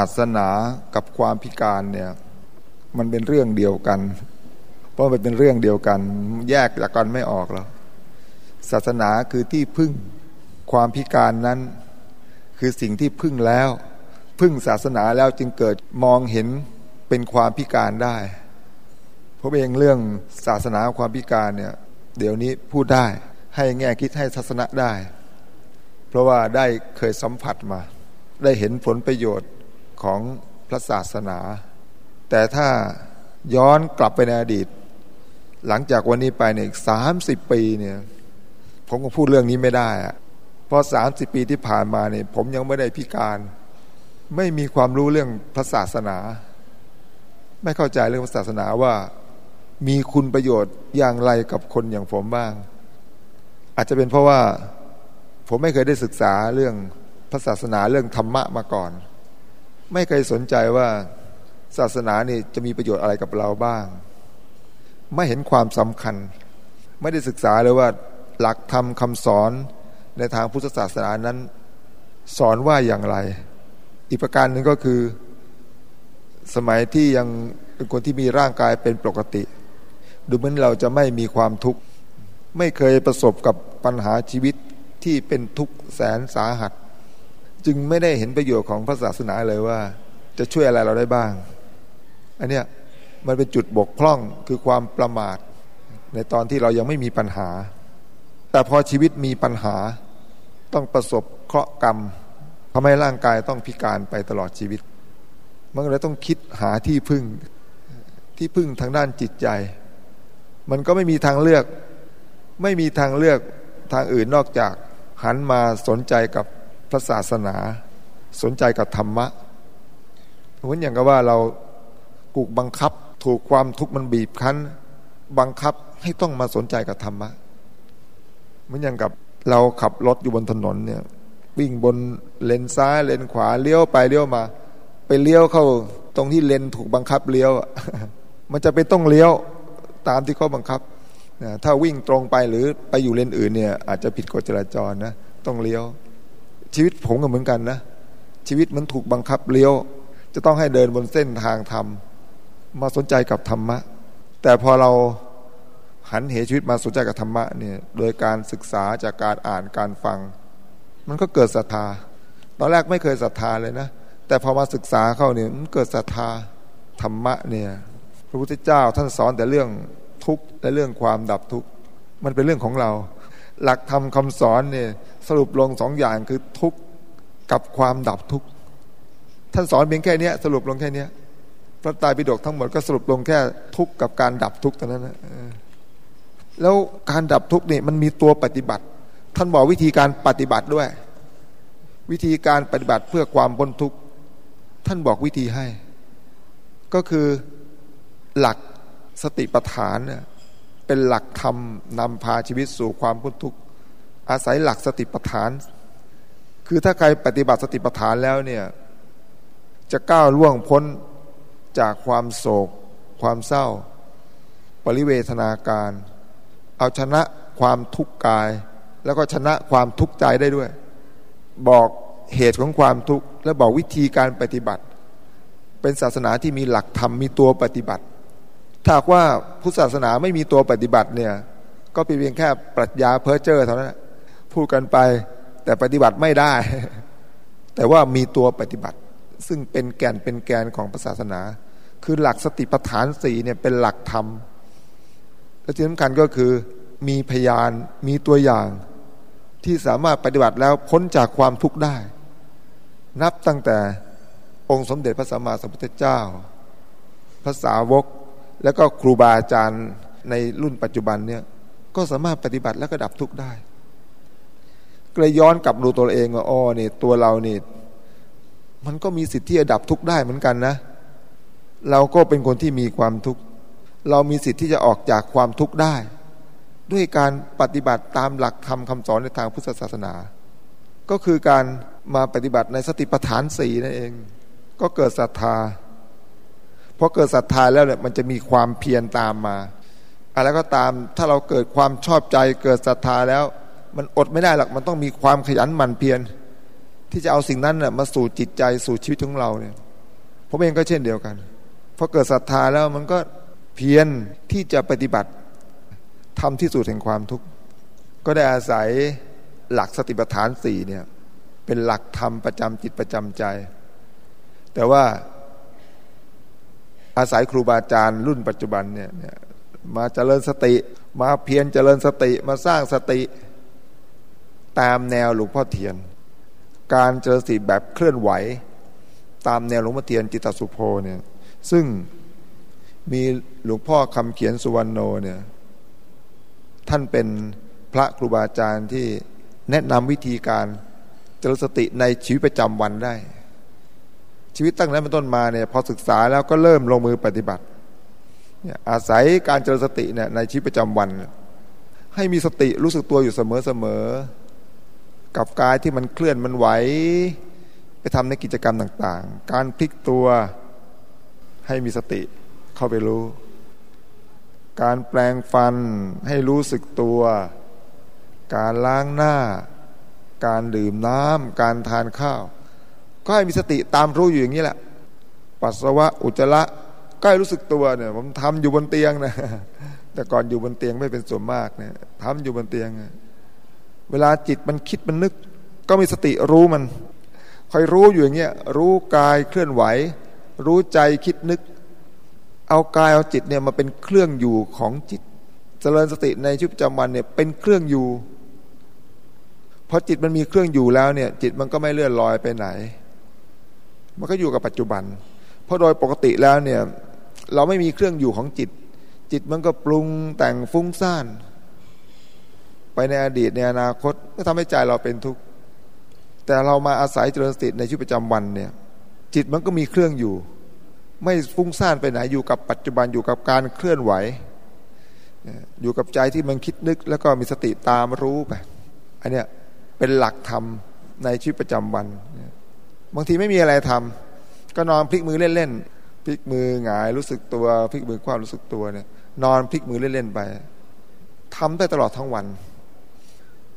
าสนากับความพิการเนี่ยมันเป็นเรื่องเดียวกัน เพราะมันเป็นเรื่องเดียวกัน แยกจากกันไม่ออกแล้วศาสนาคือที่พึ่งความพิการนั้น คือสิ่งที่พึ่งแล้ว พึ่งศาสนาแล้วจึงเกิดมองเห็นเป็นความพิการได้เพราะเองเรื่องศาสนาความพิการเนี่ยเดี๋ยวนี้พูดได้ให้แง่คิดให้ทัศนะได้ เพราะว่าได้เคยสัมผัสมา ได้เห็นผลประโยชน์ ของพระศาสนา แต่ถ้าย้อนกลับไปในอดีต หลังจากวันนี้ไปเนี่ยสามสิบปีเนี่ยผมก็พูดเรื่องนี้ไม่ได้อะเพราะสามสิบปีที่ผ่านมาเนี่ยผมยังไม่ได้พิการ ไม่มีความรู้เรื่องพระศาสนา ไม่เข้าใจเรื่องพระศาสนาว่ามีคุณประโยชน์อย่างไรกับคนอย่างผมบ้าง อาจจะเป็นเพราะว่าผมไม่เคยได้ศึกษาเรื่องพระศาสนาเรื่องธรรมะมาก่อน ไม่เคยสนใจว่าศาสนานี่จะมีประโยชน์อะไรกับเราบ้าง ไม่เห็นความสำคัญ ไม่ได้ศึกษาเลยว่าหลักธรรมคำสอนในทางพุทธศาสนานั้น สอนว่าอย่างไร อีกประการหนึ่งก็คือ สมัยที่ยังเป็นคนที่มีร่างกายเป็นปกติ ดูเหมือนเราจะไม่มีความทุกข์ ไม่เคยประสบกับปัญหาชีวิตที่เป็นทุกข์แสนสาหัส จึงไม่ได้เห็นประโยชน์ของพระศาสนาเลยว่า จะช่วยอะไรเราได้บ้าง อันเนี้ยมันเป็นจุดบกพร่องคือความประมาท ในตอนที่เรายังไม่มีปัญหา แต่พอชีวิตมีปัญหา ต้องประสบเคราะห์กรรมทำให้ร่างกายต้องพิการไปตลอดชีวิต มันเลยต้องคิดหาที่พึ่งที่พึ่งทางด้านจิตใจ มันก็ไม่มีทางเลือก ไม่มีทางเลือกทางอื่นนอกจากหันมาสนใจกับ พระศาสนาสนใจกับธรรมะเหมือนอย่างกับว่าเราถูกบังคับ ถูกความทุกข์มันบีบคั้น บังคับให้ต้องมาสนใจกับธรรมะเหมือนอย่างกับเราขับรถอยู่บนถนนเนี่ย วิ่งบนเลนซ้ายเลนขวาเลี้ยวไปเลี้ยวมา ไปเลี้ยวเข้าตรงที่เลนถูกบังคับเลี้ยวมันจะไปต้องเลี้ยวตามที่เขาบังคับถ้าวิ่งตรงไปหรือไปอยู่เลนอื่นเนี่ย อาจจะผิดกฎจราจรนะต้องเลี้ยว ชีวิตผมก็เหมือนกันนะ ชีวิตมันถูกบังคับเลี้ยว จะต้องให้เดินบนเส้นทางธรรม มาสนใจกับธรรมะ แต่พอเราหันเหชีวิตมาสนใจกับธรรมะเนี่ยโดยการศึกษาจากการอ่านการฟัง มันก็เกิดศรัทธา ตอนแรกไม่เคยศรัทธาเลยนะ แต่พอมาศึกษาเข้าเนี่ยมันเกิดศรัทธาธรรมะเนี่ยพระพุทธเจ้าท่านสอนแต่เรื่องทุกข์และเรื่องความดับทุกข์มันเป็นเรื่องของเรา หลักธรรมคาสอนเนี่ยสรุปลงสองอย่างคือทุกข์กับความดับทุกข์ท่านสอนเพียงแค่นี้สรุปลงแค่นี้พระตายปิฎกทั้งหมดก็สรุปลงแค่ทุกข์กับการดับทุกข์เท่านั้นนะแล้วการดับทุกข์เนี่ยมันมีตัวปฏิบัติ ท่านบอกวิธีการปฏิบัติด้วย วิธีการปฏิบัติเพื่อความพ้นทุกข์ท่านบอกวิธีให้ ก็คือหลักสติปัฏฐานเนี่ย เป็นหลักธรรมนำพาชีวิตสู่ความพ้นทุกข์อาศัยหลักสติปัฏฐาน คือถ้าใครปฏิบัติสติปัฏฐานแล้วเนี่ยจะก้าวล่วงพ้นจากความโศก ความเศร้า ปริเวทนาการ เอาชนะความทุกข์กาย แล้วก็ชนะความทุกข์ใจได้ด้วย บอกเหตุของความทุกข์และบอกวิธีการปฏิบัติ เป็นศาสนาที่มีหลักธรรมมีตัวปฏิบัติ ถ้าว่าพุทธศาสนาไม่มีตัวปฏิบัติเนี่ย ก็เป็นเพียงแค่ปรัชญาเพ้อเจ้อเท่านั้นพูดกันไปแต่ปฏิบัติไม่ได้ แต่ว่ามีตัวปฏิบัติ ซึ่งเป็นแก่นเป็นแกนของศาสนา คือหลักสติปัฏฐานสี่เนี่ยเป็นหลักธรรมและที่สำคัญก็คือมีพยานมีตัวอย่างที่สามารถปฏิบัติแล้วพ้นจากความทุกข์ได้ นับตั้งแต่องค์สมเด็จพระสัมมาสัมพุทธเจ้าภาษาวก แล้วก็ครูบาอาจารย์ในรุ่นปัจจุบันเนี่ยก็สามารถปฏิบัติแล้วก็ดับทุกข์ได้ก็เลยย้อนกลับดูตัวเองว่าอ๋อเนี่ยตัวเรานี่มันก็มีสิทธิ์ที่จะดับทุกข์ได้เหมือนกันนะ เราก็เป็นคนที่มีความทุกข์เรามีสิทธิ์ที่จะออกจากความทุกข์ได้ ด้วยการปฏิบัติตามหลักธรรมคาสอนในทางพุทธศาสนา ก็คือการมาปฏิบัติในสติปัฏฐานสี่นั่นเอง ก็เกิดศรัทธา พอเกิดศรัทธาแล้วเนี่ยมันจะมีความเพียรตามมาอะไรก็ตามถ้าเราเกิดความชอบใจเกิดศรัทธาแล้ว มันอดไม่ได้หรอกมันต้องมีความขยันหมั่นเพียรที่จะเอาสิ่งนั้นน่ยมาสู่จิตใจสู่ชีวิตของเราเนี่ยผมเองก็เช่นเดียวกันพอเกิดศรัทธาแล้วมันก็เพียรที่จะปฏิบัติทำที่สุดแห่งความทุกข์ก็ได้อาศัยหลักสติปัฏฐานสี่เนี่ยเป็นหลักธรรมประจำจิตประจำใจ แต่ว่า อาศัยครูบาอาจารย์รุ่นปัจจุบันเนี่ยมาเจริญสติ มาเพียรเจริญสติมาสร้างสติตามแนวหลวงพ่อเทียน การเจริญสติแบบเคลื่อนไหว ตามแนวหลวงพ่อเทียนจิตสุโภเนี่ยซึ่งมีหลวงพ่อคำเขียนสุวรรณโนเนี่ยท่านเป็นพระครูบาอาจารย์ที่แนะนำวิธีการเจริญสติในชีวิตประจำวันได้ ชีวิตตั้งแต่เป็นต้นมาเนี่ยพอศึกษาแล้วก็เริ่มลงมือปฏิบัติเนี่ยอาศัยการเจริญสติเนี่ยในชีวิตประจำวัน ให้มีสติรู้สึกตัวอยู่เสมอๆกับกายที่มันเคลื่อนมันไหวไปทำในกิจกรรมต่าง ๆ การพลิกตัวให้มีสติเข้าไปรู้ การแปลงฟันให้รู้สึกตัว การล้างหน้า การดื่มน้ำการทานข้าว ก็ให้มีสติตามรู้อยู่อย่างนี้แหละ ปัสสาวะอุจจาระก็ให้รู้สึกตัวเนี่ย ผมทำอยู่บนเตียงนะแต่ก่อนอยู่บนเตียงไม่เป็นส่วนมากเนี่ยทำอยู่บนเตียง เวลาจิตมันคิดมันนึก ก็มีสติรู้มันคอยรู้อยู่อย่างเงี้ยรู้กายเคลื่อนไหว รู้ใจคิดนึก เอากายเอาจิตเนี่ยมาเป็นเครื่องอยู่ของจิต เจริญสติในชีวิตประจำวันเนี่ยเป็นเครื่องอยู่พอจิตมันมีเครื่องอยู่แล้วเนี่ย จิตมันก็ไม่เลื่อนลอยไปไหน มันก็อยู่กับปัจจุบัน เพราะโดยปกติแล้วเนี่ยเราไม่มีเครื่องอยู่ของจิต จิตมันก็ปรุงแต่งฟุ้งซ่าน ไปในอดีตในอนาคตก็ทำให้ใจเราเป็นทุกข์แต่เรามาอาศัยเจริญสติในชีวิตประจำวันเนี่ยจิตมันก็มีเครื่องอยู่ ไม่ฟุ้งซ่านไปไหนอยู่กับปัจจุบันอยู่กับการเคลื่อนไหว อยู่กับใจที่มันคิดนึก แล้วก็มีสติตามรู้ไปอันเนี้ยเป็นหลักธรรมในชีวิตประจำวัน บางทีไม่มีอะไรทำก็นอนพลิกมือเล่นๆพลิกมือหงายรู้สึกตัวพลิกมือความรู้สึกตัวเนี่ย นอนพลิกมือเล่นๆไปทำได้ตลอดทั้งวัน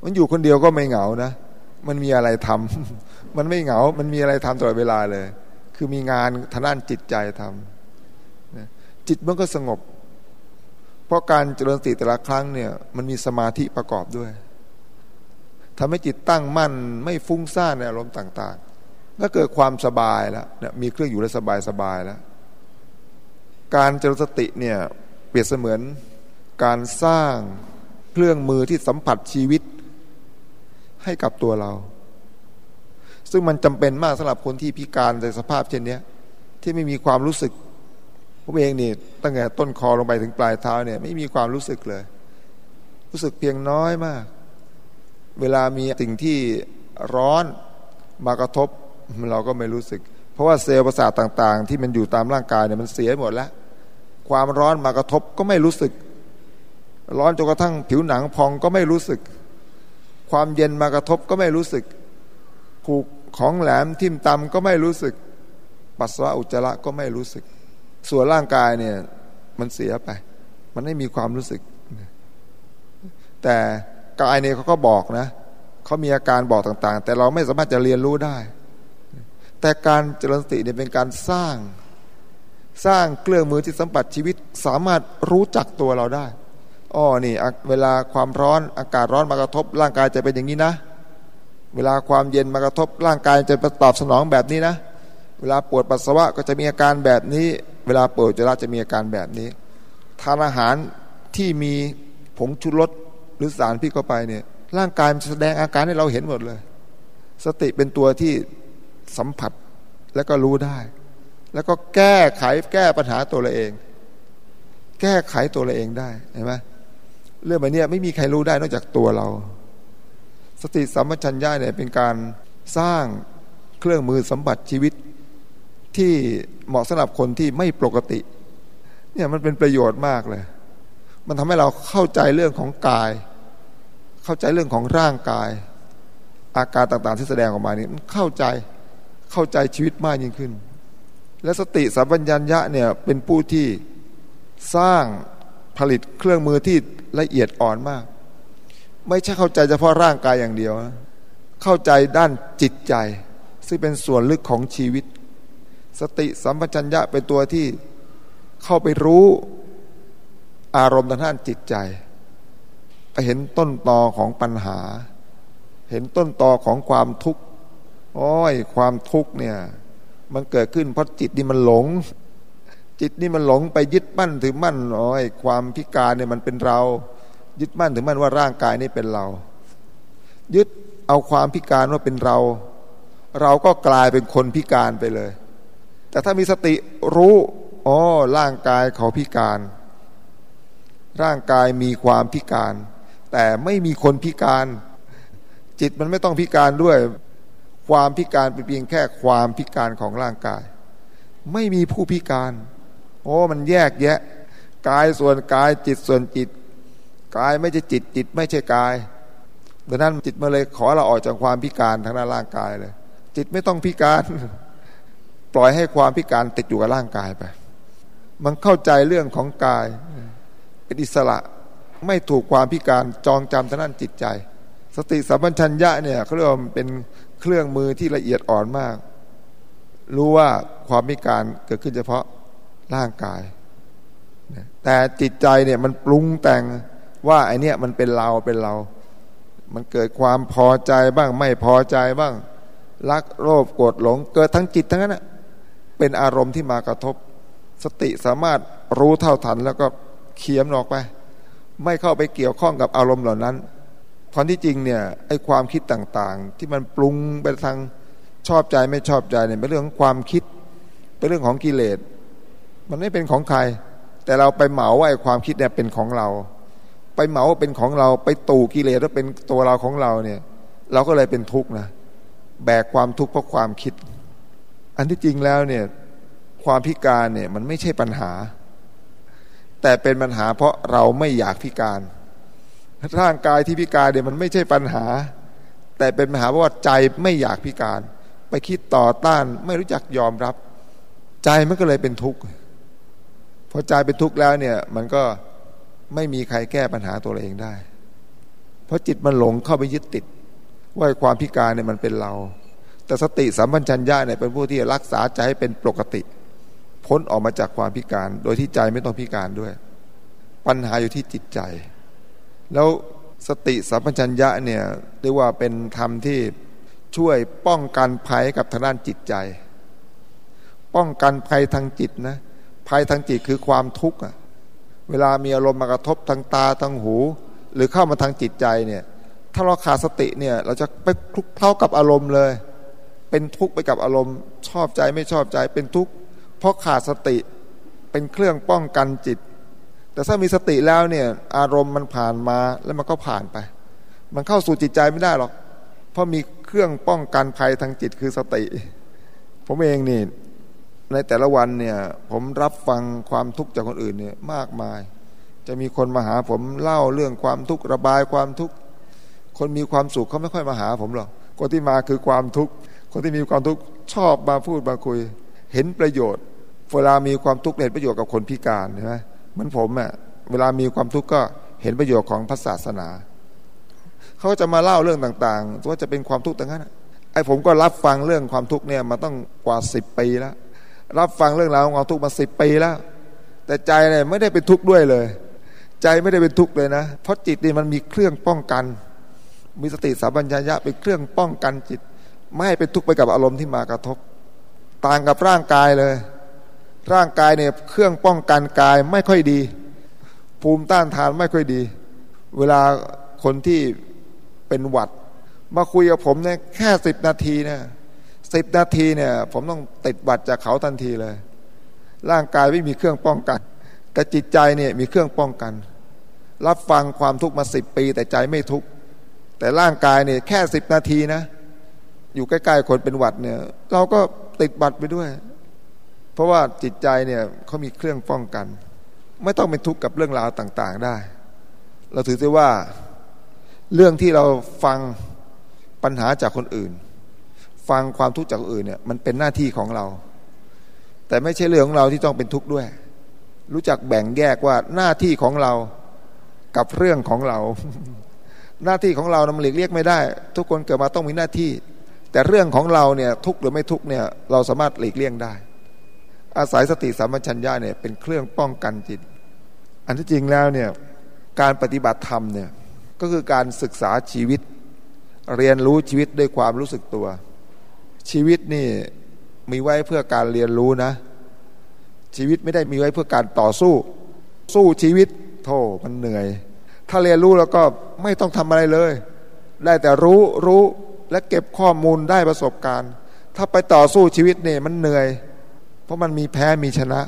มันอยู่คนเดียวก็ไม่เหงานะมันมีอะไรทำมันไม่เหงา มันมีอะไรทำตลอดเวลาเลย คือมีงานทางด้านจิตใจทำจิตมันก็สงบ เพราะการเจริญสติแต่ละครั้งเนี่ย มันมีสมาธิประกอบด้วยทำให้จิตตั้งมั่น ไม่ฟุ้งซ่านในอารมณ์ต่างๆ ก็เกิดความสบายแล้วเนี่ยมีเครื่องอยู่แล้วสบายสบายแล้ว การเจริญสติเนี่ยเปรียบเสมือนการสร้างเครื่องมือที่สัมผัสชีวิตให้กับตัวเรา ซึ่งมันจำเป็นมากสำหรับคนที่พิการในสภาพเช่นนี้ที่ไม่มีความรู้สึกผมเองนี่ตั้งแต่ต้นคอลงไปถึงปลายเท้าเนี่ยไม่มีความรู้สึกเลย รู้สึกเพียงน้อยมาก เวลามีสิ่งที่ร้อนมากระทบ เราก็ไม่รู้สึก เพราะว่าเซลล์ประสาทต่างๆ ที่มันอยู่ตามร่างกายเนี่ยมันเสียหมดแล้ว ความร้อนมากระทบก็ไม่รู้สึก ร้อนจนกระทั่งผิวหนังพองก็ไม่รู้สึก ความเย็นมากระทบก็ไม่รู้สึกผูกของแหลมทิ่มตำก็ไม่รู้สึก ปัสสาวะอุจจาระก็ไม่รู้สึก ส่วนร่างกายเนี่ยมันเสียไป มันไม่มีความรู้สึก แต่กายเนี่ยเขาก็บอกนะเขามีอาการบอกต่าง ๆ แต่เราไม่สามารถจะเรียนรู้ได้ แต่การเจริญสติเนี่ยเป็นการสร้าง สร้างเครื่องมือที่สัมผัสชีวิตสามารถรู้จักตัวเราได้อ๋อนี่เวลาความร้อนอากาศร้อนมากระทบ ร่างกายจะเป็นอย่างนี้นะ เวลาความเย็นมากระทบ ร่างกายจะตอบสนองแบบนี้นะ เวลาปวดปัสสาวะก็จะมีอาการแบบนี้ เวลาปวดจะระจะมีอาการแบบนี้ ทานอาหารที่มีผงชูรสหรือสารพิษเข้าไปเนี่ยร่างกายมันแสดงอาการให้เราเห็นหมดเลย สติเป็นตัวที่ สัมผัสแล้วก็รู้ได้ แล้วก็แก้ไขแก้ปัญหาตัวเราเอง แก้ไขตัวเราเองได้เห็นไหมเรื่องแบบนี้ไม่มีใครรู้ได้นอกจากตัวเรา สติสัมปชัญญะเนี่ยเป็นการสร้างเครื่องมือสมบัติชีวิตที่เหมาะสำหรับคนที่ไม่ปกติ เนี่ยมันเป็นประโยชน์มากเลย มันทำให้เราเข้าใจเรื่องของกาย เข้าใจเรื่องของร่างกาย อาการต่างๆที่แสดงออกมานี่มันเข้าใจ เข้าใจชีวิตมากยิ่งขึ้น และสติสัมปัญญะเนี่ยเป็นผู้ที่สร้างผลิตเครื่องมือที่ละเอียดอ่อนมาก ไม่ใช่เข้าใจเฉพาะร่างกายอย่างเดียวนะเข้าใจด้านจิตใจ ซึ่งเป็นส่วนลึกของชีวิต สติสัมปชัญญะเป็นตัวที่เข้าไปรู้อารมณ์ทางด้านจิตใจ เห็นต้นตอของปัญหา เห็นต้นตอของความทุกข์ โอ้ยความทุกข์เนี่ย มันเกิดขึ้นเพราะจิตนี่มันหลง จิตนี่มันหลงไปยึดมั่นถือมั่นโอ้ยความพิการเนี่ยมันเป็นเรา ยึดมั่นถือมั่นว่าร่างกายนี่เป็นเรา ยึดเอาความพิการว่าเป็นเรา เราก็กลายเป็นคนพิการไปเลย แต่ถ้ามีสติรู้อ๋อร่างกายเขาพิการ ร่างกายมีความพิการ แต่ไม่มีคนพิการ จิตมันไม่ต้องพิการด้วย ความพิการเป็นเพียงแค่ความพิการของร่างกาย ไม่มีผู้พิการ โอ้มันแยกแยะ กายส่วนกายจิตส่วนจิต กายไม่ใช่จิตจิตไม่ใช่กายดังนั้นจิตมาเลยขอเราออกจากความพิการทางด้านร่างกายเลย จิตไม่ต้องพิการ ปล่อยให้ความพิการติดอยู่กับร่างกายไป มันเข้าใจเรื่องของกาย เป็นอิสระไม่ถูกความพิการจองจำทางด้านจิตใจ สติสัมปชัญญะเนี่ยเขาเรียกว่าเป็น รื่องมือที่ละเอียดอ่อนมาก รู้ว่าความพิการเกิดขึ้นเฉพาะร่างกาย แต่จิตใจเนี่ยมันปรุงแต่งว่าไอเนี้ยมันเป็นเราเป็นเรา มันเกิดความพอใจบ้าง ไม่พอใจบ้าง รักโลภโกรธหลง เกิดทั้งจิตทั้งนั้นเป็นอารมณ์ที่มากระทบ สติสามารถรู้เท่าทันแล้วก็เคียมออกไป ไม่เข้าไปเกี่ยวข้องกับอารมณ์เหล่านั้น พอที่จริงเนี่ยไอ้ความคิดต่างๆ ที่มันปรุงไปทางชอบใจไม่ชอบใจเนี่ยเป็นเรื่องของความคิด เป็นเรื่องของกิเลส มันไม่เป็นของใคร แต่เราไปเหมาว่าไอ้ความคิดเนี่ยเป็นของเรา ไปเหมาว่าเป็นของเราไปตู่กิเลสว่าเป็นตัวเราของเราเนี่ย เราก็เลยเป็นทุกข์นะแบกความทุกข์เพราะความคิด อันที่จริงแล้วเนี่ยความพิการเนี่ยมันไม่ใช่ปัญหา แต่เป็นปัญหาเพราะเราไม่อยากพิการ ร่างกายที่พิการเนี่ยมันไม่ใช่ปัญหา แต่เป็นปัญหาเพราะว่าใจไม่อยากพิการ ไปคิดต่อต้านไม่รู้จักยอมรับ ใจมันก็เลยเป็นทุกข์พอใจเป็นทุกข์แล้วเนี่ย มันก็ไม่มีใครแก้ปัญหาตัวเองได้ เพราะจิตมันหลงเข้าไปยึดติด ว่าความพิการเนี่ยมันเป็นเรา แต่สติสัมปัญญะเนี่ยเป็นผู้ที่รักษาใจให้เป็นปกติ พ้นออกมาจากความพิการ โดยที่ใจไม่ต้องพิการด้วย ปัญหาอยู่ที่จิตใจ แล้วสติสัมปชัญญะเนี่ยเรียกว่าเป็นธรรมที่ช่วยป้องกันภัยกับทางด้านจิตใจ ป้องกันภัยทางจิตนะภัยทางจิตคือความทุกข์เวลามีอารมณ์มากระทบทางตาทางหู หรือเข้ามาทางจิตใจเนี่ยถ้าเราขาดสติเนี่ยเราจะไปคลุกเคล้ากับอารมณ์เลย เป็นทุกข์ไปกับอารมณ์ ชอบใจไม่ชอบใจเป็นทุกข์เพราะขาดสติเป็นเครื่องป้องกันจิต แต่ถ้ามีสติแล้วเนี่ยอารมณ์มันผ่านมาแล้วมันก็ผ่านไป มันเข้าสู่จิตใจไม่ได้หรอก เพราะมีเครื่องป้องกันภัยทางจิตคือสติ ผมเองนี่ในแต่ละวันเนี่ยผมรับฟังความทุกข์จากคนอื่นเนี่ยมากมาย จะมีคนมาหาผมเล่าเรื่องความทุกข์ระบายความทุกข์คนมีความสุขเขาไม่ค่อยมาหาผมหรอกคนที่มาคือความทุกข์คนที่มีความทุกข์ชอบมาพูดมาคุย เห็นประโยชน์เวลามีความทุกข์เห็นประโยชน์กับคนพิการใช่ไหม เหมือนผมอะเวลามีความทุกข์ก็เห็นประโยชน์ของพระศาสนา เขาจะมาเล่าเรื่องต่างๆว่าจะเป็นความทุกข์ต่างนั้นไอ้ผมก็รับฟังเรื่องความทุกข์เนี่ยมาต้องกว่าสิบปีแล้ว รับฟังเรื่องราวของความทุกข์มาสิบปีแล้ว แต่ใจเนี่ยไม่ได้เป็นทุกข์ด้วยเลย ใจไม่ได้เป็นทุกข์เลยนะ เพราะจิตนี่มันมีเครื่องป้องกัน มีสติสัมปชัญญะเป็นเครื่องป้องกันจิต ไม่ให้เป็นทุกข์ไปกับอารมณ์ที่มากระทบ ต่างกับร่างกายเลย ร่างกายเนี่ยเครื่องป้องกันกายไม่ค่อยดี ภูมิต้านทานไม่ค่อยดี เวลาคนที่เป็นหวัด มาคุยกับผมเนี่ยแค่สิบนาทีเนี่ยสิบนาทีเนี่ย ผมต้องติดหวัดจากเขาทันทีเลย ร่างกายไม่มีเครื่องป้องกัน แต่จิตใจเนี่ยมีเครื่องป้องกัน รับฟังความทุกข์มาสิบปี แต่ใจไม่ทุกข์แต่ร่างกายเนี่ยแค่สิบนาทีนะ อยู่ใกล้ๆคนเป็นหวัดเนี่ย เราก็ติดบัตรไปด้วย เพราะว่าจิตใจเนี่ยเขามีเครื่องป้องกัน ไม่ต้องเป็นทุกข์กับเรื่องราวต่าง ๆได้ เราถือได้ว่าเรื่องที่เราฟังปัญหาจากคนอื่น ฟังความทุกข์จากคนอื่นเนี่ยมันเป็นหน้าที่ของเรา แต่ไม่ใช่เรื่องของเราที่ต้องเป็นทุกข์ด้วย รู้จักแบ่งแยกว่าหน้าที่ของเรากับเรื่องของเรา หน้าที่ของเรานำหลีกเรียกไม่ได้ ทุกคนเกิดมาต้องมีหน้าที่ แต่เรื่องของเราเนี่ยทุกหรือไม่ทุกเนี่ยเราสามารถหลีกเลี่ยงได้ อาศัยสติสัมปชัญญะเนี่ยเป็นเครื่องป้องกันจิต อันที่จริงแล้วเนี่ยการปฏิบัติธรรมเนี่ยก็คือการศึกษาชีวิต เรียนรู้ชีวิตด้วยความรู้สึกตัว ชีวิตนี่มีไว้เพื่อการเรียนรู้นะ ชีวิตไม่ได้มีไว้เพื่อการต่อสู้ สู้ชีวิตโธ่มันเหนื่อย ถ้าเรียนรู้แล้วก็ไม่ต้องทำอะไรเลย ได้แต่รู้รู้และเก็บข้อมูลได้ประสบการณ์ ถ้าไปต่อสู้ชีวิตเนี่ยมันเหนื่อย เพราะมันมีแพ้มีชนะ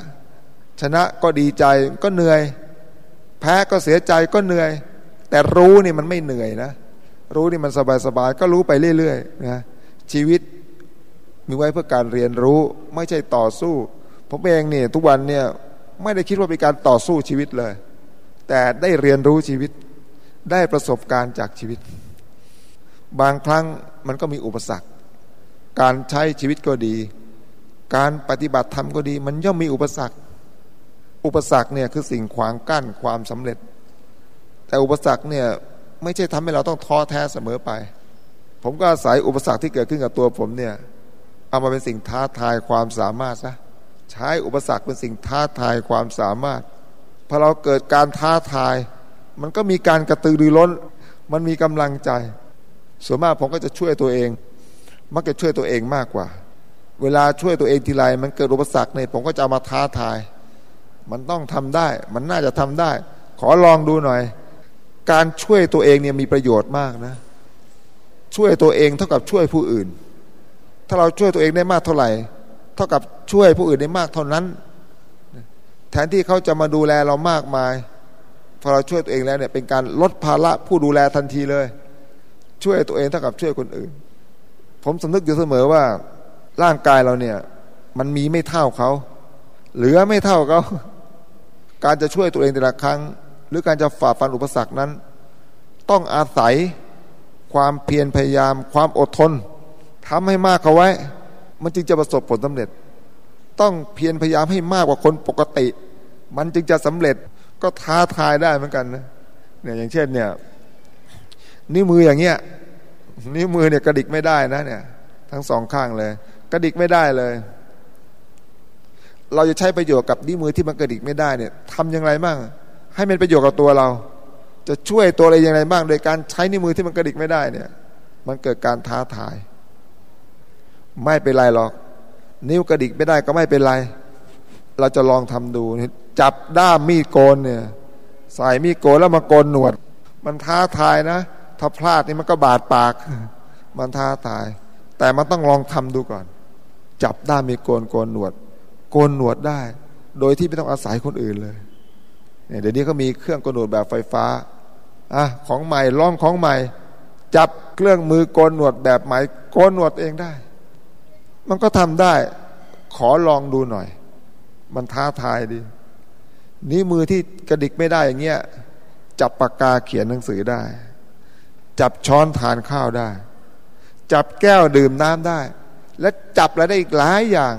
ชนะก็ดีใจก็เหนื่อย แพ้ก็เสียใจก็เหนื่อย แต่รู้นี่มันไม่เหนื่อยนะ รู้นี่มันสบายๆก็รู้ไปเรื่อยๆนะชีวิตมีไว้เพื่อการเรียนรู้ไม่ใช่ต่อสู้ ผมเองเนี่ยทุกวันเนี่ยไม่ได้คิดว่าเป็นการต่อสู้ชีวิตเลย แต่ได้เรียนรู้ชีวิตได้ประสบการณ์จากชีวิต บางครั้งมันก็มีอุปสรรค การใช้ชีวิตก็ดี การปฏิบัติธรรมก็ดี มันย่อมมีอุปสรรค อุปสรรคเนี่ยคือสิ่งขวางกั้นความสำเร็จ แต่อุปสรรคเนี่ยไม่ใช่ทำให้เราต้องท้อแท้เสมอไป ผมก็อาศัยอุปสรรคที่เกิดขึ้นกับตัวผมเนี่ยเอามาเป็นสิ่งท้าทายความสามารถซะใช้อุปสรรคเป็นสิ่งท้าทายความสามารถพอเราเกิดการท้าทาย มันก็มีการกระตือรือร้น มันมีกำลังใจ ส่วนมากผมก็จะช่วยตัวเอง มักจะช่วยตัวเองมากกว่า เวลาช่วยตัวเองทีไรมันเกิดอุปสรรคเนี่ยผมก็จะามาท้าทาย มันต้องทำได้ มันน่าจะทำได้ ขอลองดูหน่อย การช่วยตัวเองเนี่ยมีประโยชน์มากนะ ช่วยตัวเองเท่ากับช่วยผู้อื่น ถ้าเราช่วยตัวเองได้มากเท่าไหร่ เท่ากับช่วยผู้อื่นได้มากเท่านั้น แทนที่เขาจะมาดูแลเรามากมายพอเราช่วยตัวเองแล้วเนี่ยเป็นการลดภาระผู้ดูแลทันทีเลย ช่วยตัวเองเท่ากับช่วยคนอื่น ผมสำนึกอยู่เสมอว่า ร่างกายเราเนี่ย มันมีไม่เท่าเขาเหลือไม่เท่าเขาการจะช่วยตัวเองแต่ละครั้ง หรือการจะฝ่าฟันอุปสรรคนั้น ต้องอาศัยความเพียรพยายาม ความอดทนทำให้มากเขาไว้ มันจึงจะประสบผลสำเร็จ ต้องเพียรพยายามให้มากกว่าคนปกติ มันจึงจะสำเร็จก็ท้าทายได้เหมือนกันนะเนี่ยอย่างเช่นเนี่ยนิ้วมืออย่างเงี้ยนิ้วมือเนี่ยกระดิกไม่ได้นะเนี่ย ทั้งสองข้างเลย กระดิกไม่ได้เลย เราจะใช้ประโยชน์กับนิ้วมือที่มันกระดิกไม่ได้เนี่ยทำอย่างไรบ้างให้มันประโยชน์กับตัวเรา จะช่วยตัวอะไรอย่างไรบ้าง โดยการใช้นิ้วมือที่มันกระดิกไม่ได้เนี่ย มันเกิดการท้าทาย ไม่เป็นไรหรอก นิ้วกระดิกไม่ได้ก็ไม่เป็นไร เราจะลองทำดู จับด้ามมีดโกนเนี่ย ใส่มีดโกนแล้วมาโกนหนวด มันท้าทายนะ ถ้าพลาดนี่มันก็บาดปาก มันท้าทาย แต่มันต้องลองทำดูก่อน จับได้มีโกนโกนหนวด โกนหนวดได้ โดยที่ไม่ต้องอาศัยคนอื่นเลยเนี่ยเดี๋ยวนี้ก็มีเครื่องโกนหนวดแบบไฟฟ้าอะของใหม่ลองของใหม่ จับเครื่องมือโกนหนวดแบบใหม่โกนหนวดเองได้ มันก็ทำได้ ขอลองดูหน่อย มันท้าทายดี นี้มือที่กระดิกไม่ได้อย่างเงี้ยจับปากกาเขียนหนังสือได้ จับช้อนทานข้าวได้ จับแก้วดื่มน้ำได้ และจับอะไรได้อีกหลายอย่าง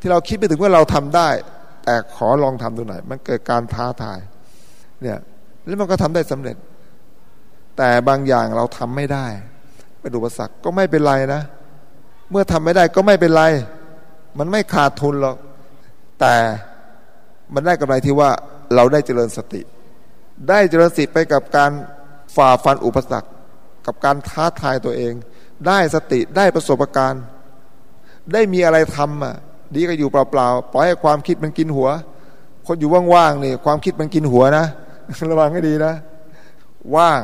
ที่เราคิดไปถึงว่าเราทำได้ แต่ขอลองทำดูหน่อย มันเกิดการท้าทายเนี่ยแล้วมันก็ทำได้สำเร็จ แต่บางอย่างเราทำไม่ได้เป็นอุปสรรคก็ไม่เป็นไรนะ เมื่อทำไม่ได้ก็ไม่เป็นไร มันไม่ขาดทุนหรอกแต่มันได้กำไรที่ว่าเราได้เจริญสติ ได้เจริญสติไปกับการฝ่าฟันอุปสรรค กับการท้าทายตัวเอง ได้สติได้ประสบการณ์ ได้มีอะไรทำอะ ดีก็อยู่เปล่าๆปล่อยให้ความคิดมันกินหัว คนอยู่ว่างๆนี่ความคิดมันกินหัวนะ ระวังให้ดีนะ ว่าง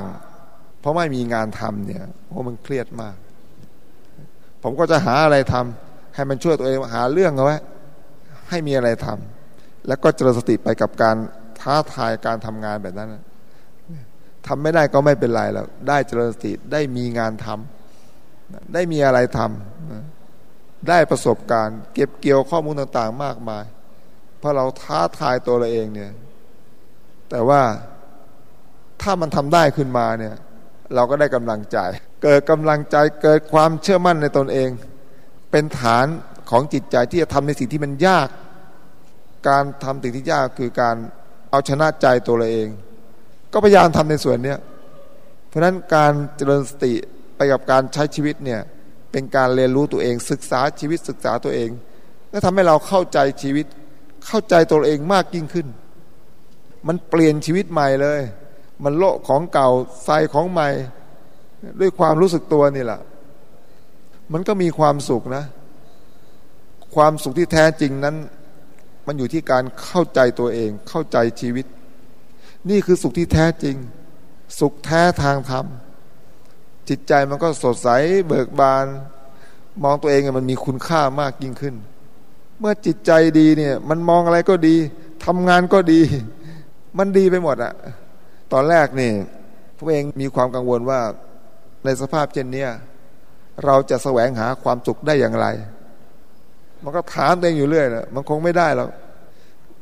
เพราะไม่มีงานทำเนี่ยเพราะมันเครียดมาก ผมก็จะหาอะไรทำให้มันช่วยตัวเองหาเรื่องเอาไว้ให้มีอะไรทำแล้วก็เจริญสติไปกับการท้าทายการทำงานแบบนั้นทำไม่ได้ก็ไม่เป็นไรแล้วได้เจริญสติได้มีงานทำได้มีอะไรทำ ได้ประสบการณ์ เก็บเกี่ยวข้อมูลต่างๆ มากมาย เพราะเราท้าทายตัวเราเองเนี่ย แต่ว่าถ้ามันทำได้ขึ้นมาเนี่ย เราก็ได้กำลังใจ เกิดกำลังใจเกิดความเชื่อมั่นในตนเอง เป็นฐานของจิตใจที่จะทำในสิ่งที่มันยาก การทำสิ่งที่ยากคือการเอาชนะใจตัวเราเอง ก็พยายามทำในส่วนนี้เพราะนั้นการเจริญสติไปกับการใช้ชีวิตเนี่ย เป็นการเรียนรู้ตัวเองศึกษาชีวิตศึกษาตัวเอง และทำให้เราเข้าใจชีวิต เข้าใจตัวเองมากยิ่งขึ้น มันเปลี่ยนชีวิตใหม่เลย มันโละของเก่าใส่ของใหม่ ด้วยความรู้สึกตัวนี่แหละมันก็มีความสุขนะ ความสุขที่แท้จริงนั้น มันอยู่ที่การเข้าใจตัวเอง เข้าใจชีวิต นี่คือสุขที่แท้จริง สุขแท้ทางธรรม จิตใจมันก็สดใสเบิกบาน มองตัวเองมันมีคุณค่ามากยิ่งขึ้น เมื่อจิตใจดีเนี่ย มันมองอะไรก็ดีทำงานก็ดี มันดีไปหมดอะตอนแรกนี่พวกเองมีความกังวลว่าในสภาพเช่นนี้เราจะแสวงหาความสุขได้อย่างไร มันก็ถามตัวเองอยู่เรื่อยนะมันคงไม่ได้แล้ว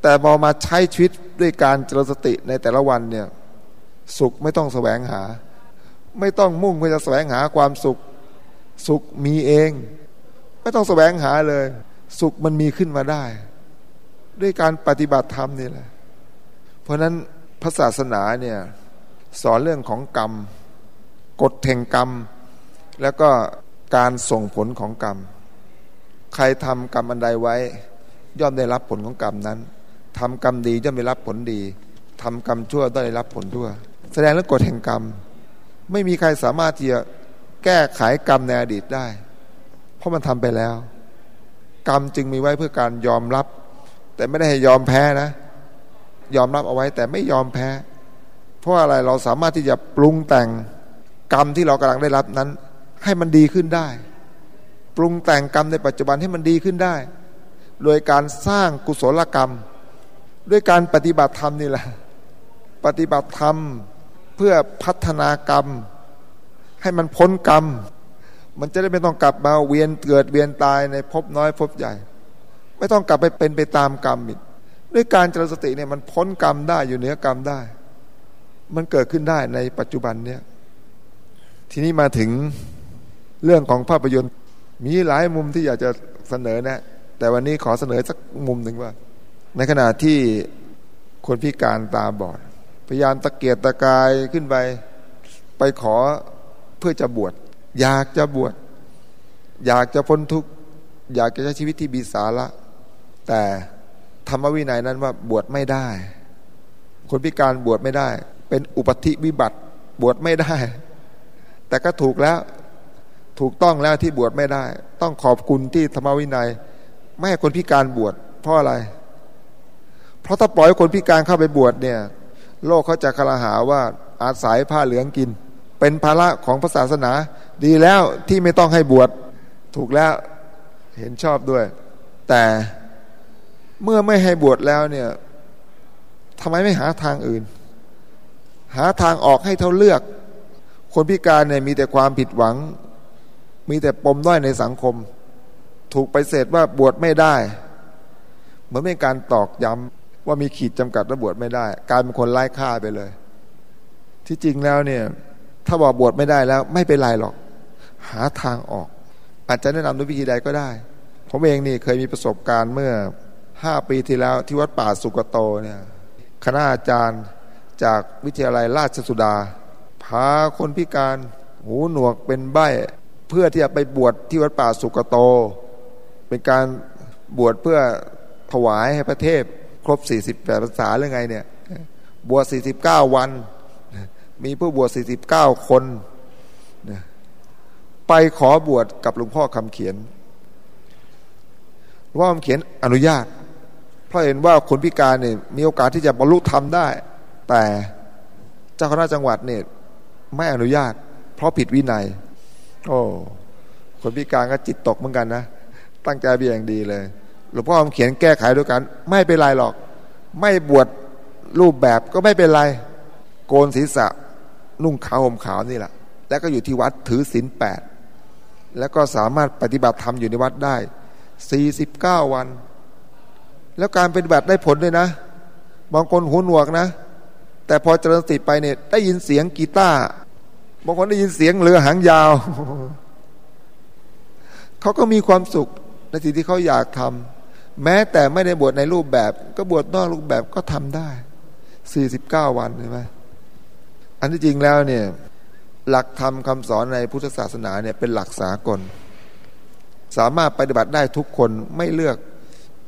แต่พอมาใช้ชีวิตด้วยการเจริญสติในแต่ละวันเนี่ย สุขไม่ต้องแสวงหา ไม่ต้องมุ่งเพื่อจะแสวงหาความสุข สุขมีเอง ไม่ต้องแสวงหาเลย สุขมันมีขึ้นมาได้ ด้วยการปฏิบัติธรรมนี่แหละ เพราะนั้นพระศาสนาเนี่ยสอนเรื่องของกรรม กฎแห่งกรรม แล้วก็การส่งผลของกรรม ใครทำกรรมอันใดไว้ ย่อมได้รับผลของกรรมนั้นทำกรรมดีย่อมได้รับผลดีทำกรรมชั่วต้องได้รับผลชั่ว แสดงเรื่องกฎแห่งกรรม ไม่มีใครสามารถที่จะแก้ไขกรรมในอดีตได้ เพราะมันทำไปแล้ว กรรมจึงมีไว้เพื่อการยอมรับ แต่ไม่ได้ให้ยอมแพ้นะ ยอมรับเอาไว้แต่ไม่ยอมแพ้ เพราะอะไรเราสามารถที่จะปรุงแต่งกรรมที่เรากำลังได้รับนั้น ให้มันดีขึ้นได้ ปรุงแต่งกรรมในปัจจุบันให้มันดีขึ้นได้ โดยการสร้างกุศลกรรม ด้วยการปฏิบัติธรรมนี่แหละ ปฏิบัติธรรม พื่อพัฒนากรรม ให้มันพ้นกรรม มันจะได้ไม่ต้องกลับมาเวียนเกิดเวียนตายในภพน้อยภพใหญ่ ไม่ต้องกลับไปเป็นไปตามกรรมอีกด้วยการเจริญสติเนี่ยมันพ้นกรรมได้อยู่เหนือกรรมได้ มันเกิดขึ้นได้ในปัจจุบันเนี่ยทีนี้มาถึงเรื่องของภาพยนตร์มีหลายมุมที่อยากจะเสนอนะ แต่วันนี้ขอเสนอสักมุมหนึ่งว่า ในขณะที่คนพิการตาบอด พยายามตะเกียกตะกายขึ้นไป ไปขอเพื่อจะบวชอยากจะบวชอยากจะพ้นทุกข์อยากจะใช้ชีวิตที่บีสาระ แต่ธรรมวินัยนั้นว่าบวชไม่ได้ คนพิการบวชไม่ได้ เป็นอุปธิวิบัติบวชไม่ได้ แต่ก็ถูกแล้วถูกต้องแล้วที่บวชไม่ได้ ต้องขอบคุณที่ธรรมวินัย ไม่ให้คนพิการบวชเพราะอะไร เพราะถ้าปล่อยคนพิการเข้าไปบวชเนี่ย โลกเขาจะคลาหาว่าอาศัยผ้าเหลืองกิน เป็นภาระของพระศาสนา ดีแล้วที่ไม่ต้องให้บวชถูกแล้วเห็นชอบด้วย แต่เมื่อไม่ให้บวชแล้วเนี่ยทำไมไม่หาทางอื่น หาทางออกให้เท่าเลือก คนพิการเนี่ยมีแต่ความผิดหวัง มีแต่ปมด้อยในสังคม ถูกไปเสร็จว่าบวชไม่ได้ เหมือนเป็นการตอกย้ำ ว่ามีขีดจำกัดระบวชไม่ได้ กลายเป็นคนไร้ค่าไปเลย ที่จริงแล้วเนี่ยถ้าบอกบวชไม่ได้แล้วไม่เป็นไรหรอก หาทางออก อาจจะแนะนำด้วยวิธีใดก็ได้ ผมเองนี่เคยมีประสบการณ์เมื่อห้าปีที่แล้วที่วัดป่าสุกโตเนี่ยคณะอาจารย์จากวิทยาลัยราชสุดา พาคนพิการหูหนวกเป็นใบ้ เพื่อที่จะไปบวชที่วัดป่าสุกโต เป็นการบวชเพื่อถวายให้พระเทพ ครบสี่สิบแปดภาษาหรือไงเนี่ย บวชสี่สิบเก้าวัน มีผู้บวชสี่สิบเก้าคน ไปขอบวชกับหลวงพ่อคำเขียนหลวงพ่อคำเขียนอนุญาต เพราะเห็นว่าคนพิการเนี่ยมีโอกาสที่จะบรรลุธรรมได้ แต่เจ้าคณะจังหวัดเนี่ยไม่อนุญาต เพราะผิดวินัย โอ้คนพิการก็จิตตกเหมือนกันนะ ตั้งใจเบียงดีเลย หลวงพ่อเขียนแก้ไขด้วยกัน ไม่เป็นไรหรอก ไม่บวชรูปแบบก็ไม่เป็นไร โกนศีรษะนุ่งขาวห่มขาวนี่แหละ แล้วก็อยู่ที่วัดถือศีลแปดแล้วก็สามารถปฏิบัติธรรมอยู่ในวัดได้สี่สิบเก้าวัน แล้วการปฏิบัติได้ผลด้วยนะ บางคนหูหนวกนะ แต่พอเจริญสติไปเนี่ยได้ยินเสียงกีตาร์บางคนได้ยินเสียงเรือหางยาว เขาก็มีความสุขในสิ่งที่เขาอยากทำ แม้แต่ไม่ได้บวชในรูปแบบ ก็บวชนอกรูปแบบก็ทำได้สี่สิบเก้าวันใช่ไหมอันที่จริงแล้วเนี่ยหลักธรรมคาสอนในพุทธศาสนาเนี่ยเป็นหลักสากล สามารถปฏิบัติได้ทุกคนไม่เลือก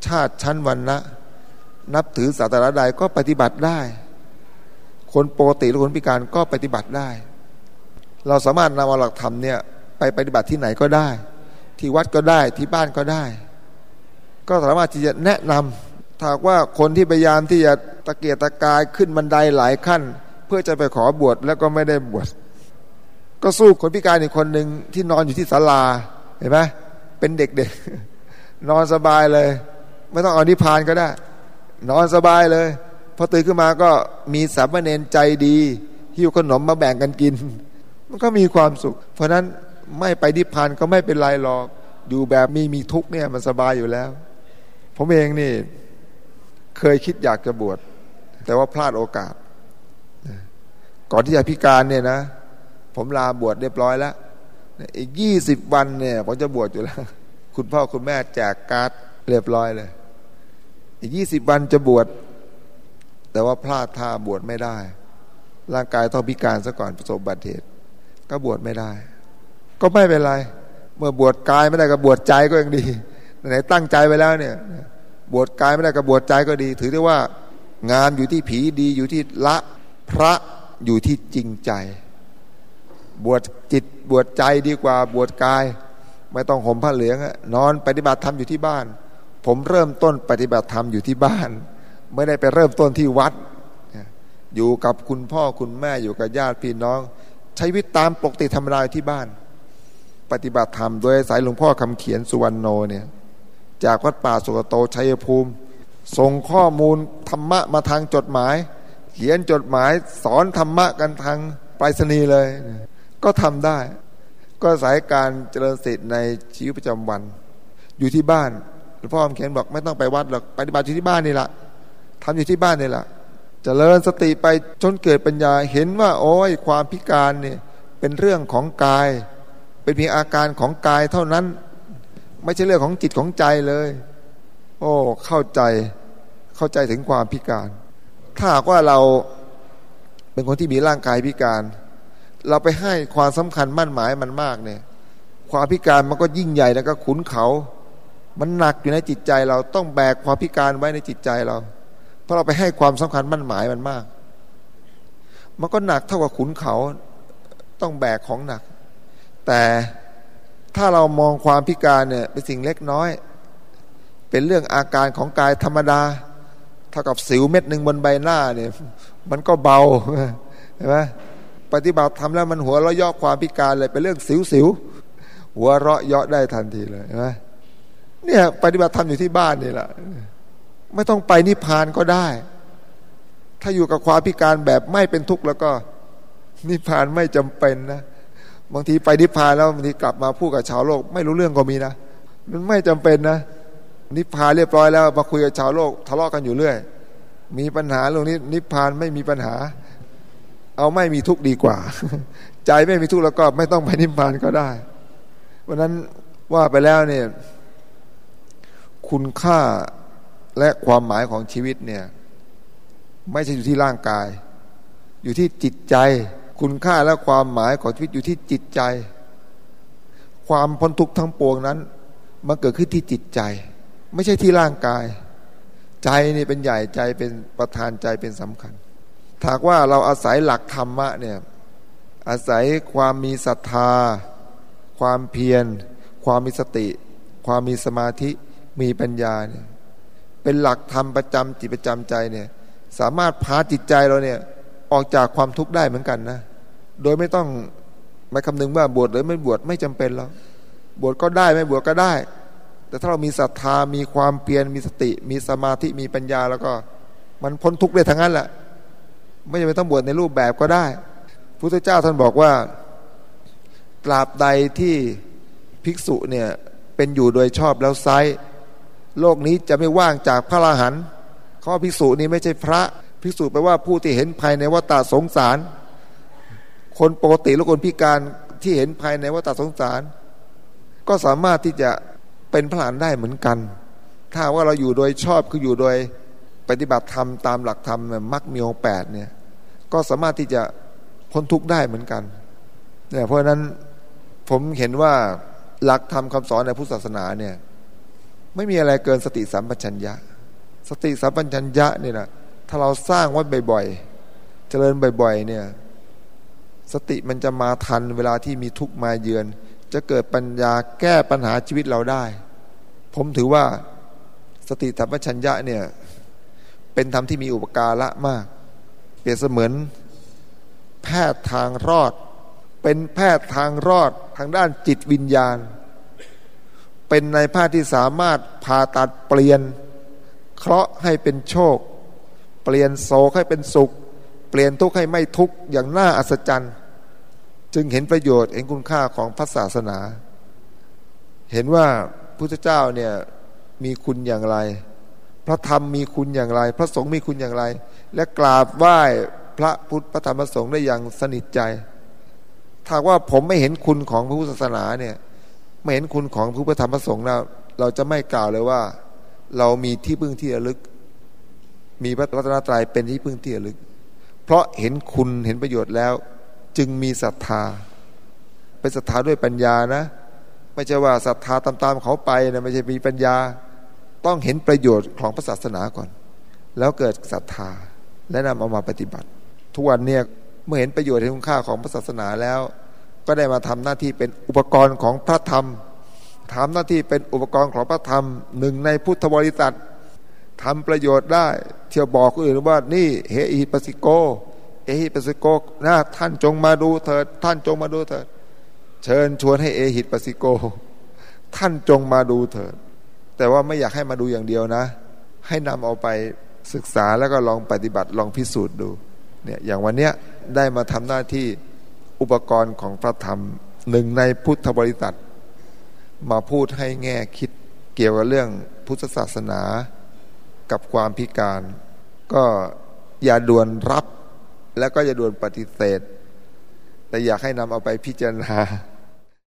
ชาติชั้นวันนะนับถือศาสนาใดก็ปฏิบัติได้ คนปกติหรือคนพิการก็ปฏิบัติได้ เราสามารถนำเอาหลักธรรมเนี่ยไปปฏิบัติที่ไหนก็ได้ ที่วัดก็ได้ที่บ้านก็ได้ ก็สามารถที่จะแนะนำถ้าว่าคนที่พยายามที่จะตะเกียกตะกายขึ้นบันไดหลายขั้น เพื่อจะไปขอบวชแล้วก็ไม่ได้บวชก็สู้คนพิการอีกคนหนึ่งที่นอนอยู่ที่ศาลาเห็นไหมเป็นเด็กๆ นอนสบายเลย ไม่ต้องเอานิพานก็ได้ นอนสบายเลยพอตื่นขึ้นมาก็มีสามเณรใจดี หิ้วขนมมาแบ่งกันกิน มันก็มีความสุข เพราะนั้นไม่ไปนิพานก็ไม่เป็นไรหรอก อยู่แบบมีมีทุกเนี่ยมันสบายอยู่แล้ว ผมเองนี่เคยคิดอยากจะบวชแต่ว่าพลาดโอกาส ก่อนที่จะพิการเนี่ยนะ ผมลาบวชเรียบร้อยแล้วอีกยี่สิบวันเนี่ยผมจะบวชอยู่แล้ว คุณพ่อคุณแม่แจกการ์ดเรียบร้อยเลย อีกยี่สิบวันจะบวชแต่ว่าพลาดท่าบวชไม่ได้ ร่างกายต้องพิการซะก่อนประสบบัติเหตุ ก็บวชไม่ได้ ก็ไม่เป็นไร เมื่อบวชกายไม่ได้ก็บวชใจก็ยังดี ไหนตั้งใจไว้แล้วเนี่ย บวชกายไม่ได้ก็บวชใจก็ดี ถือได้ว่างานอยู่ที่ผีดีอยู่ที่ละพระอยู่ที่จริงใจ บวชจิตบวชใจดีกว่าบวชกาย ไม่ต้องห่มผ้าเหลืองนอนปฏิบัติธรรมอยู่ที่บ้าน ผมเริ่มต้นปฏิบัติธรรมอยู่ที่บ้าน ไม่ได้ไปเริ่มต้นที่วัด อยู่กับคุณพ่อคุณแม่อยู่กับญาติพี่น้อง ใช้วิตตามปกติธรรมดาที่บ้าน ปฏิบัติธรรมโดยสายหลวงพ่อคำเขียนสุวรรณโนเนี่ย จากวัดป่าสุกโตชัยภูมิ ส่งข้อมูลธรรมะมาทางจดหมาย เขียนจดหมายสอนธรรมะกันทางไปรษณีย์เลย ก็ทำได้ ก็สายการเจริญสติในชีวิตประจำวัน อยู่ที่บ้านหลวงพ่อเขียนบอกไม่ต้องไปวัดหรอกปฏิบัติอยู่ที่บ้านนี่แหละทำอยู่ที่บ้านนี่แหละจะเจริญสติไปจนเกิดปัญญาเห็นว่า โอ้ยความพิการเนี่ยเป็นเรื่องของกาย เป็นเพียงอาการของกายเท่านั้น ไม่ใช่เรื่องของจิตของใจเลย โอ้ เข้าใจเข้าใจถึงความพิการ ถ้าหากว่าเราเป็นคนที่มีร่างกายพิการ เราไปให้ความสำคัญมั่นหมายมันมากเนี่ย ความพิการมันก็ยิ่งใหญ่แล้วก็ขุนเขา มันหนักอยู่ในจิตใจเราต้องแบกความพิการไว้ในจิตใจเรา เพราะเราไปให้ความสำคัญมั่นหมายมันมาก มันก็หนักเท่ากับขุนเขาต้องแบกของหนัก แต่ ถ้าเรามองความพิการเนี่ยเป็นสิ่งเล็กน้อย เป็นเรื่องอาการของกายธรรมดา เท่ากับสิวเม็ดหนึ่งบนใบหน้าเนี่ยมันก็เบาเห็นไหมปฏิบัติทำแล้วมันหัวเราะย่อความพิการเลยเป็นเรื่องสิวสิวหัวเราะเยาะได้ทันทีเลยนะเนี่ยปฏิบัติทำอยู่ที่บ้านนี่แหละไม่ต้องไปนิพพานก็ได้ ถ้าอยู่กับความพิการแบบไม่เป็นทุกข์แล้วก็นิพพานไม่จำเป็นนะ บางทีไปนิพพานแล้วบางทีกลับมาพูดกับชาวโลก ไม่รู้เรื่องก็มีนะมันไม่จำเป็นนะนิพพานเรียบร้อยแล้วมาคุยกับชาวโลกทะเลาะกันอยู่เรื่อย มีปัญหาเรื่องนี้นิพพานไม่มีปัญหา เอาไม่มีทุกข์ดีกว่า ใจไม่มีทุกข์แล้วก็ไม่ต้องไปนิพพานก็ได้เพราะนั้นว่าไปแล้วเนี่ยคุณค่าและความหมายของชีวิตเนี่ย ไม่ใช่อยู่ที่ร่างกาย อยู่ที่จิตใจ คุณค่าและความหมายของชีวิตอยู่ที่จิตใจ ความพ้นทุกข์ทั้งปวงนั้น มันเกิดขึ้นที่จิตใจ ไม่ใช่ที่ร่างกาย ใจนี่เป็นใหญ่ใจเป็นประธานใจเป็นสำคัญถากว่าเราอาศัยหลักธรรมะเนี่ยอาศัยความมีศรัทธา ความเพียร ความมีสติ ความมีสมาธิมีปัญญาเนี่ยเป็นหลักธรรมประจำจิตประจำใจเนี่ยสามารถพาจิตใจเราเนี่ยออกจากความทุกข์ได้เหมือนกันนะ โดยไม่ต้องไม่คำนึงว่าบวชหรือไม่บวชไม่จำเป็นแล้วบวชก็ได้ไม่บวชก็ได้ แต่ถ้าเรามีศรัทธามีความเพียรมีสติ มีสมาธิมีปัญญาแล้วก็ มันพ้นทุกข์ได้ทั้งนั้นแหละไม่จำเป็นต้องบวชในรูปแบบก็ได้พุทธเจ้าท่านบอกว่าตราบใดที่ภิกษุเนี่ยเป็นอยู่โดยชอบแล้วไซโลกนี้จะไม่ว่างจากพระราหันข้อภิกษุนี้ไม่ใช่พระ ภิกษุแปลว่าผู้ที่เห็นภายในวัฏสงสาร คนปกติและคนพิการที่เห็นภายในวัฏสงสาร ก็สามารถที่จะเป็นพระหลานได้เหมือนกัน ถ้าว่าเราอยู่โดยชอบคืออยู่โดยปฏิบัติธรรมตามหลักธรรมมรรคมีองแปดเนี่ยก็สามารถที่จะพ้นทุกข์ได้เหมือนกันเนี่ยเพราะฉะนั้นผมเห็นว่าหลักธรรมคาสอนในพุทธศาสนาเนี่ยไม่มีอะไรเกินสติสัมปชัญญะ สติสัมปชัญญะเนี่ยนะถ้าเราสร้างไว้บ่อยๆ เจริญบ่อย ๆ เนี่ย สติมันจะมาทันเวลาที่มีทุกข์มาเยือน จะเกิดปัญญาแก้ปัญหาชีวิตเราได้ ผมถือว่าสติสัมชัญญะเนี่ยเป็นธรรมที่มีอุปการะมาก เปรียบเสมือน แพทย์ทางรอด เป็นแพทย์ทางรอดทางด้านจิตวิญญาณ เป็นในแพทย์ที่สามารถผ่าตัดเปลี่ยน เคราะห์ให้เป็นโชค เปลี่ยนโศกให้เป็นสุข เปลี่ยนทุกข์ให้ไม่ทุกข์อย่างน่าอัศจรรย์ จึงเห็นประโยชน์เห็นคุณค่าของพระศาสนา เห็นว่าพุทธเจ้าเนี่ยมีคุณอย่างไร พระธรรมมีคุณอย่างไร พระสงฆ์มีคุณอย่างไร และกราบไหว้พระพุทธพระธรรมพระสงฆ์ได้อย่างสนิทใจถ้าว่าผมไม่เห็นคุณของพระพุทธศาสนาเนี่ยไม่เห็นคุณของพระพุทธธรรมพระสงฆ์แล้วเราจะไม่กล่าวเลยว่า เรามีที่พึ่งที่ระลึก มีพระรัตนตรัยเป็นที่พึ่งที่ระลึก เพราะเห็นคุณเห็นประโยชน์แล้ว จึงมีศรัทธา เป็นศรัทธาด้วยปัญญานะ ไม่ใช่ว่าศรัทธาตามๆเขาไปนะไม่ใช่มีปัญญา ต้องเห็นประโยชน์ของพระศาสนาก่อน แล้วเกิดศรัทธาและนำเอามาปฏิบัติ ทุกวันเนี่ยเมื่อเห็นประโยชน์ในคุณค่าของพระศาสนาแล้ว ก็ได้มาทำหน้าที่เป็นอุปกรณ์ของพระธรรมทำหน้าที่เป็นอุปกรณ์ของพระธรรมหนึ่งในพุทธบริษัททำประโยชน์ได้ เที่ยวบอกคนอื่นว่านี่เฮอิปัสิโก เอหิปัสิโกนะท่านจงมาดูเถิด ท่านจงมาดูเถิด เชิญชวนให้เอหิปัสิโก ท่านจงมาดูเถิด แต่ว่าไม่อยากให้มาดูอย่างเดียวนะ ให้นำเอาไปศึกษาแล้วก็ลองปฏิบัติลองพิสูจน์ดูเนี่ยอย่างวันเนี้ยได้มาทำหน้าที่อุปกรณ์ของพระธรรมหนึ่งในพุทธบริษัท มาพูดให้แง่คิดเกี่ยวกับเรื่องพุทธศาสนากับความพิการ ก็อย่าด่วนรับ แล้วก็จะด่วนปฏิเสธ แต่อยากให้นำเอาไปพิจารณา